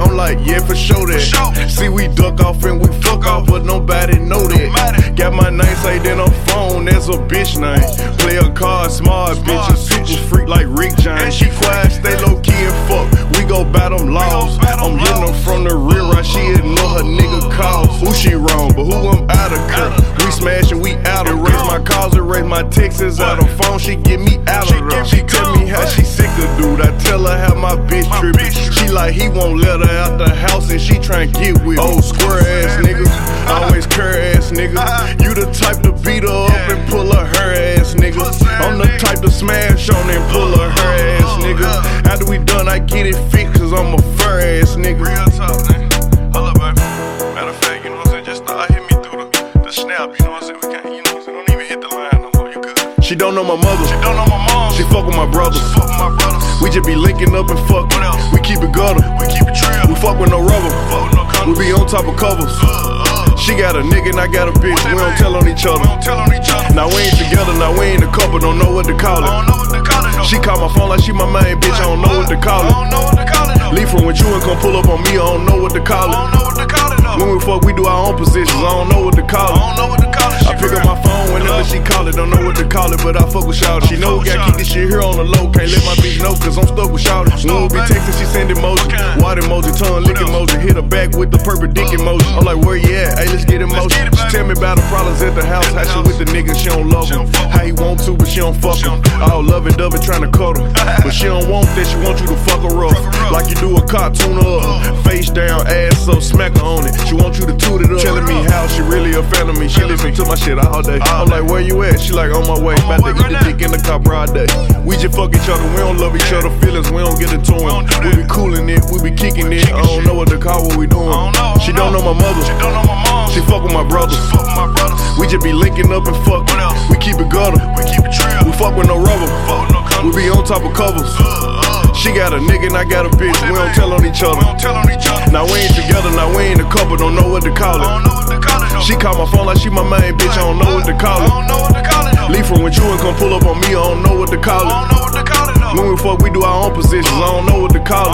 I'm like, yeah, for sure that. See, we duck off and we fuck off, but nobody know that. Got my name saved in a phone, that's a bitch name. Play a card, smart bitch, a super freak like Rick James. She quiet, stay low key and fuck. We go battle them laws. I'm hitting her from the rear, right? She ignore her nigga calls. Who she wrong, but who I'm out of curve. We smashing, we out of raise my calls and raise my texts out of phone. She get me out of her. She tell me how she sick of dude. I tell her how my bitch trippin'. She like he won't let her out the house and she tryna get with me. Old square ass nigga, always cur ass nigga. You the type to beat her up and pull her her ass nigga. I'm the type to smash on and pull her her ass nigga. After we done, I get it fixed cause I'm a fur ass nigga. Real talk, man. Hold up, baby. Matter of fact, you know what I'm saying? Just start hit me through the, the snap, you know what I'm saying? We can't, you know She don't know my mother. She don't know my mom. She fuck with my brothers. fuck with my brothers. We just be linking up and fucking. What else? We keep it gutter. We keep it real. We fuck with no rubber. fuck with no We be on top of covers. Uh, uh. She got a nigga and I got a bitch. We don't tell on each We other. don't tell on each other. Now we ain't together. Now we ain't a couple. Don't know what to call it. I don't know what to call it, though. She call my phone like she my main bitch. I don't know what to call I it. don't know what to call it, though. Leave from with you and come pull up on me. I don't know what to call I it. Don't know what to call. When we fuck, we do our own positions. I don't know what to call I it. don't know what to call it. I pick up my phone whenever she call it. Don't know what to call it, but I fuck with Shawty. She know we gotta keep this shit here on the low. Can't let my bitch know, cause I'm stuck with Shawty. When we be texting, she send emoji. Water emoji, tongue lick emoji. Hit her back with the purple dick emoji. I'm like, where you at? Hey, let's get it, She tell me about the problems at the house. How she with the nigga, she don't love him. How he want to, but she don't fuck him. don't it. All love and dove and tryna cut him. But she don't want that, she want you to fuck her rough. Up. Like you do a cartoon of her. Face down, ass up, smack her on it. She want you to toot it up. Telling me how she really a fan of me. She listen to my shit all day. I'm like, where you at? She like, on my way. About to right the dick in the car broad day. We just fuck each other. We don't love each other. Feelings, we don't get into them. We be cooling it. We be kicking it. I don't know what to call what we doing. I don't know. She don't know my mother. She don't know my mom. She fuck with my brothers. fuck with my brothers. We just be linking up and fuck. We keep it gutter. We keep it real. We fuck with no rubber. Fuck with no We be on top of covers. She got a nigga and I got a bitch. We don't tell on each other. don't tell on each other. Now we ain't together. Now we ain't a couple. Don't know what to call it. don't know what to call it, though. She call my phone like she my main bitch. I don't know what to call it. don't know what to call it, though. Leave from with you and come pull up on me. I don't know what to call it. don't know what to call it, though. When we fuck, we do our own positions. I don't know what to call it.